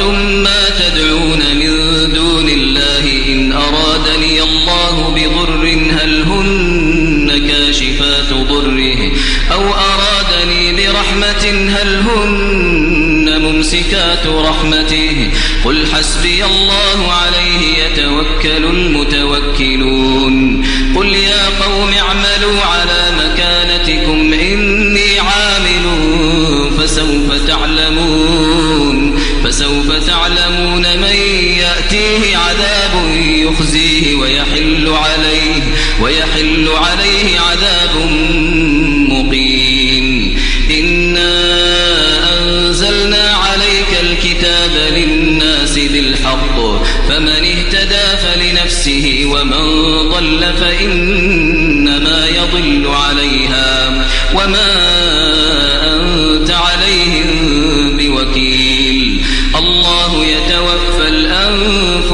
أفرأيتم ما تدعون من دون الله إن أرادني الله بضر هل هن كاشفات ضره؟ أو أرادني برحمة هل هن ممسكات رحمته؟ قل حسبي الله عليه يتوكل المتوكلون. قل يا قوم اعملوا على مكانتكم إني عامل فسوف تعلمون. فسوف تعلمون من يأتيه عذاب يخزيه ويحل عليه ويحل عليه عذاب مقيم. إنا أنزلنا عليك الكتاب للناس بالحق فمن اهتدى فلنفسه ومن ضل فإنما يضل عليها وما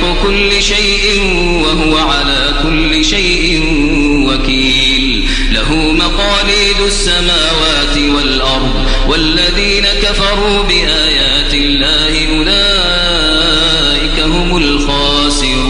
خالق كل شيء وهو على كل شيء وكيل. له مقاليد السماوات والأرض والذين كفروا بآيات الله أولئك هم الخاسرون.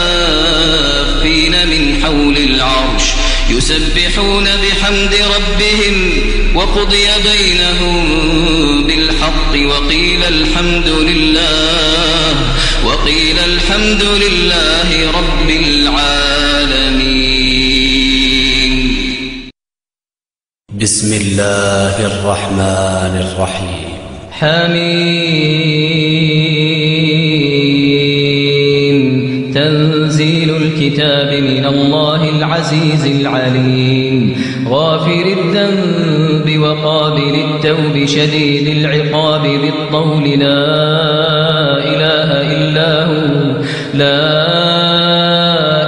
حول العرش يسبحون بحمد ربهم وقضي بينهم بالحق وقيل الحمد لله وقيل الحمد لله رب العالمين. بسم الله الرحمن الرحيم. حميم الكتاب من الله العزيز العليم. غافر الذنب وقابل التوب شديد العقاب بالطول. لا إله إلا هو. لا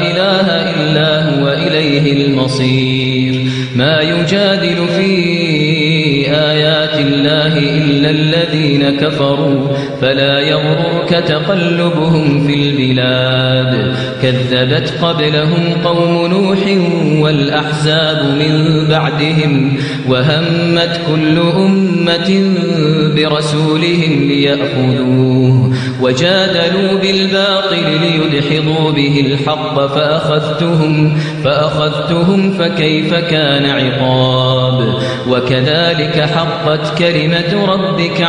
إله إلا هو. إليه المصير. ما يجادل في آيات الله إلا الذين كفروا فلا يغررك تقلبهم في البلاد. كذبت قبلهم قوم نوح والأحزاب من بعدهم وهمت كل أمة برسولهم ليأخذوه وجادلوا بالباطل ليدحضوا به الحق فأخذتهم فأخذتهم فكيف كان عقاب. وكذلك حقت كلمة ربك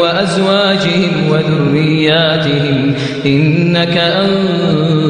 وأزواجهم وذرياتهم إنك أنت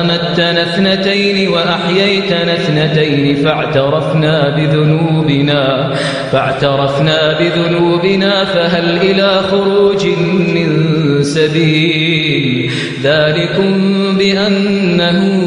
أمتنا اثنتين وأحييتنا اثنتين فاعترفنا بذنوبنا فاعترفنا بذنوبنا فهل إلى خروج من سبيل؟ ذلكم بأنه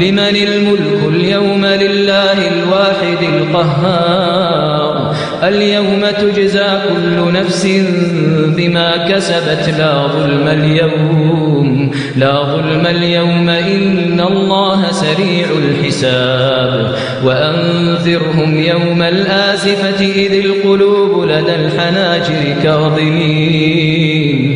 لمن الملك اليوم لله الواحد القهار اليوم تجزى كل نفس بما كسبت لا ظلم اليوم لا ظلم اليوم إن الله سريع الحساب وأنذرهم يوم الآزفة إذ القلوب لدى الحناجر كاظمين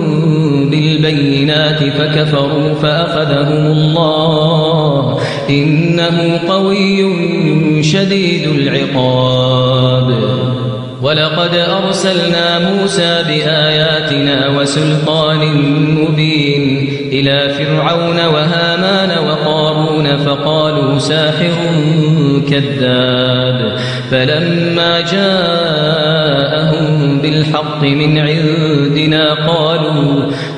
بالبينات فكفروا فأخذهم الله. إنه قوي شديد العقاب. ولقد أرسلنا موسى بآياتنا وسلطان مبين إلى فرعون وهامان وقارون فقالوا ساحر كذاب. فلما جاءهم بالحق من عندنا قالوا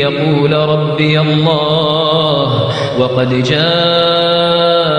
يقول ربي الله وقد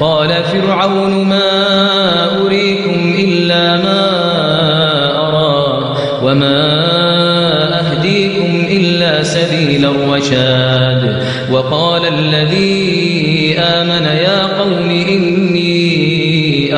قال فرعون ما أريكم إلا ما أرى وما أهديكم إلا سبيل الرشاد وقال الذي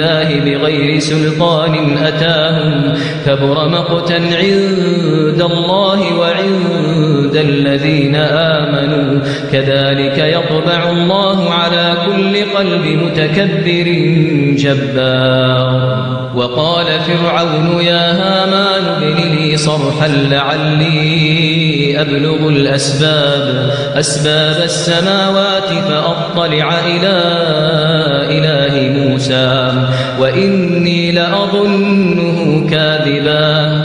الله بغير سلطان أتاهم كبر مقتا عند الله وعند الذين آمنوا كذلك يطبع الله على كل قلب متكبر جبار وقال فرعون يا هامان ابن لي صرحا لعلي أبلغ الأسباب أسباب السماوات فأطلع إلى إله موسى وإني لأظنه كاذبا.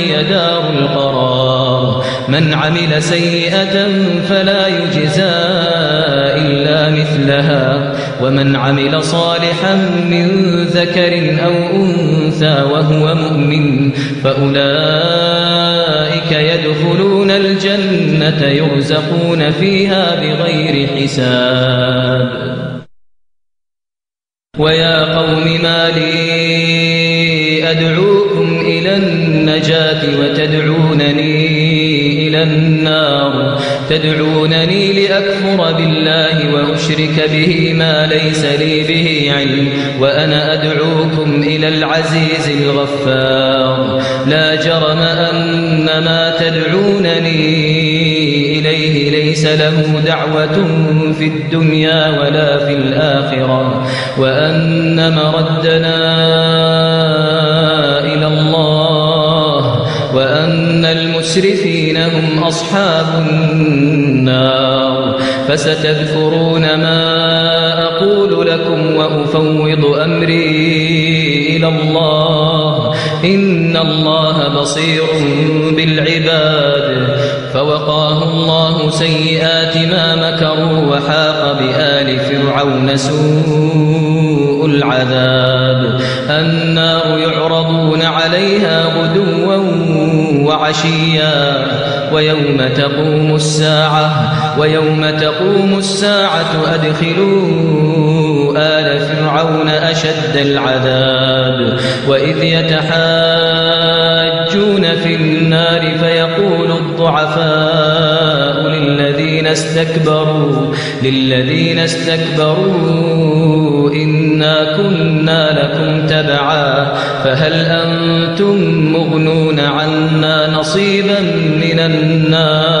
دار القرار. من عمل سيئة فلا يجزى إلا مثل مثلها. ومن عمل صالحا من ذكر أو أنثى وهو مؤمن فأولئك يدخلون الجنة يرزقون فيها بغير حساب. ويا قوم ما لي أدعوكم إلى النجاة وتدعونني إلى النار. تدعونني لأكفر بالله وأشرك به ما ليس لي به علم وأنا أدعوكم إلى العزيز الغفار. لا جرم أن ما تدعونني إليه ليس له دعوة في الدنيا ولا في الآخرة وأن مردنا إلى الله وأن المسرفين هم أصحاب النار. فستذكرون ما أقول لكم وأفوض أمري إلى الله. إن الله بصير بالعباد. فوقاه الله سيئات ما مكروا وحاق بآل فرعون سوء العذاب. النار يعرضون عليها غدوا وعشيا ويوم تقوم الساعة ويوم تقوم الساعة أدخلوا آل فرعون أشد العذاب وإذ يتحاجون في النار فيقول الضعفاء استكبروا للذين استكبروا إنا كنا لكم تبعا فهل أنتم مغنون عنا نصيبا من النار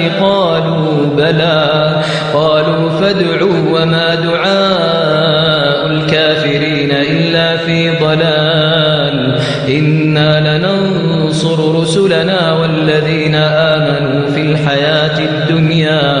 قالوا بلى. قالوا فادعوا وما دعاء الكافرين إلا في ضلال. إنا لننصر رسلنا والذين آمنوا في الحياة الدنيا.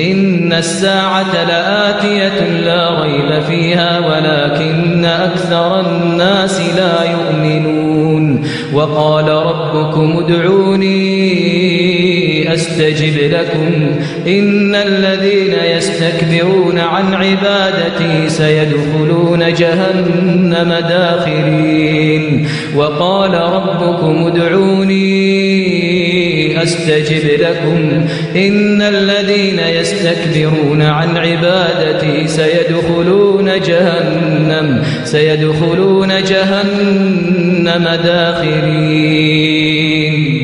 إن الساعة لآتية لا ريب فيها ولكن أكثر الناس لا يؤمنون. وقال ربكم ادعوني أستجب لكم. إن الذين يستكبرون عن عبادتي سيدخلون جهنم داخرين. وقال ربكم ادعوني أستجب لكم. إن الذين يستكبرون عن عبادتي سيدخلون جهنم سيدخلون جهنم داخرين.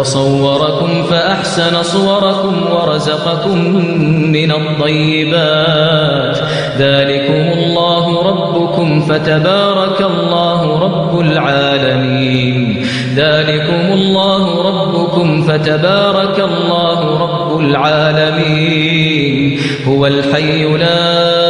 وصوركم فأحسن صوركم ورزقكم من الطيبات. ذلكم الله ربكم فتبارك الله رب العالمين. ذلكم الله ربكم فتبارك الله رب العالمين. هو الحي لا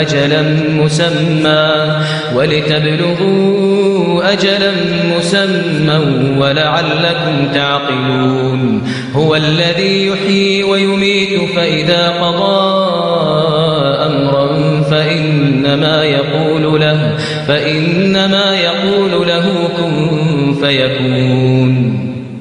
أجلا مسمى ولتبلغوا أجلا مسمى ولعلكم تعقلون هو الذي يحيي ويميت فإذا قضى أمرا فإنما يقول له فإنما يقول له كن فيكون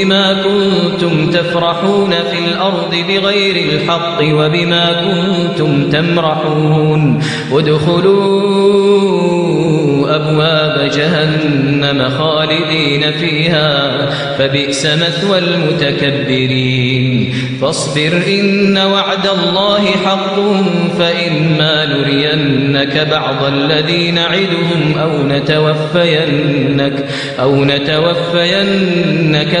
بما كنتم تفرحون في الأرض بغير الحق وبما كنتم تمرحون. ادخلوا أبواب جهنم خالدين فيها فبئس مثوى المتكبرين. فاصبر إن وعد الله حق فإما نرينك بعض الذي نعدهم أو نتوفينك أو نتوفينك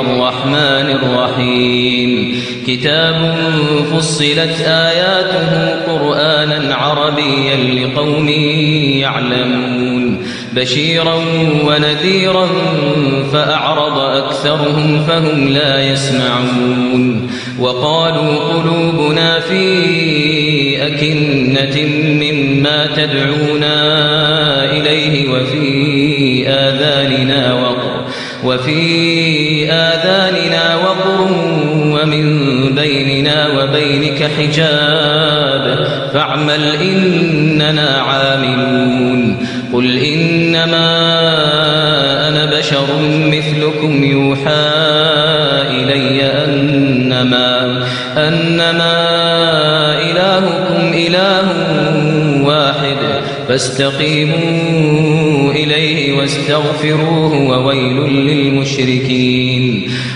الرحمن الرحيم. كتاب فصلت آياته قرآنا عربيا لقوم يعلمون. بشيرا ونذيرا فأعرض أكثرهم فهم لا يسمعون. وقالوا قلوبنا في أكنة مما تدعونا إليه وفي آذاننا وقر وفي حجاب فاعمل إننا عاملون. قل إنما أنا بشر مثلكم يوحى إلي أنما أنما إلهكم إله واحد. فاستقيموا إليه واستغفروه وويل للمشركين.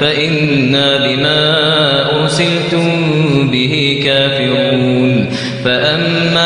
فإنا بما أرسلتم به كافرون. فأما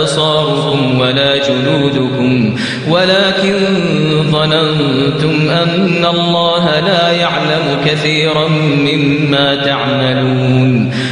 أبصاركم ولا جلودكم ولكن ظننتم أن الله لا يعلم كثيرا مما تعملون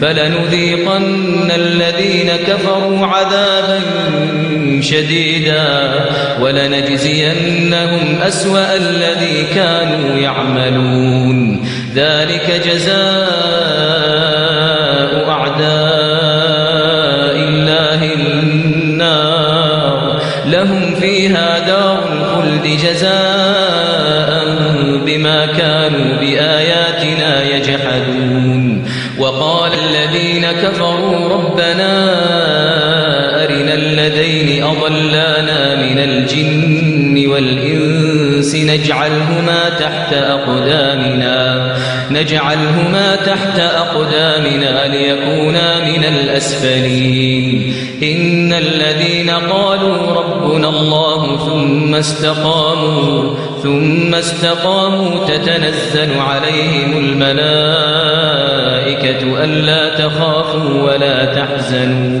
فلنذيقن الذين كفروا عذابا شديدا ولنجزينهم أسوأ الذي كانوا يعملون. ذلك جزاء نجعلهما تحت أقدامنا نجعلهما تحت أقدامنا ليكونا من الأسفلين. إن الذين قالوا ربنا الله ثم استقاموا ثم استقاموا تتنزل عليهم الملائكة ألا تخافوا ولا تحزنوا.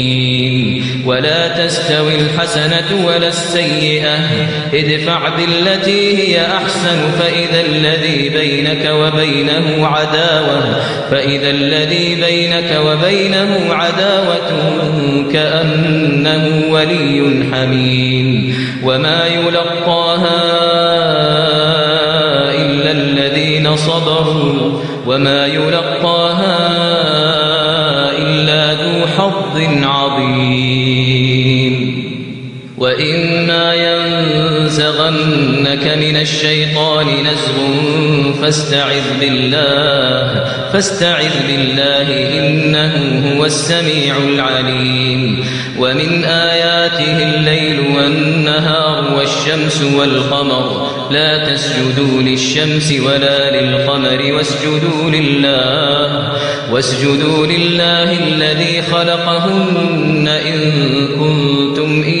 تستوي الحسنة ولا السيئة. ادفع بالتي هي أحسن فإذا الذي بينك وبينه عداوة فإذا الذي بينك وبينه عداوة كأنه ولي حميم. وما يلقاها إلا الذين صبروا. وما يلقاها إلا ذو حظ عظيم. وإما ينزغنك من الشيطان نزغ فاستعذ بالله فاستعذ بالله إنه هو السميع العليم ومن آياته الليل والنهار والشمس والقمر لا تسجدوا للشمس ولا للقمر واسجدوا لله واسجدوا لله الذي خلقهن إن كنتم إياه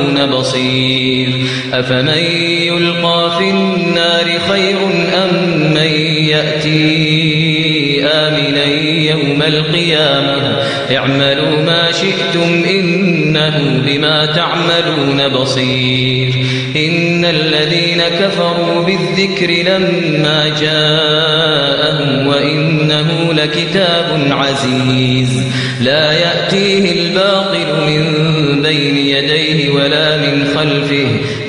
تعملون بصير أفمن يلقى في النار خير أم من يأتي آمنا يوم القيامة اعملوا ما شئتم إنه بما تعملون بصير إن الذين كفروا بالذكر لما جاءهم وإنه لكتاب عزيز لا يأتيه الباطل من